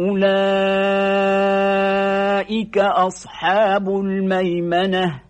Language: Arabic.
أولئك أصحاب الميمنة.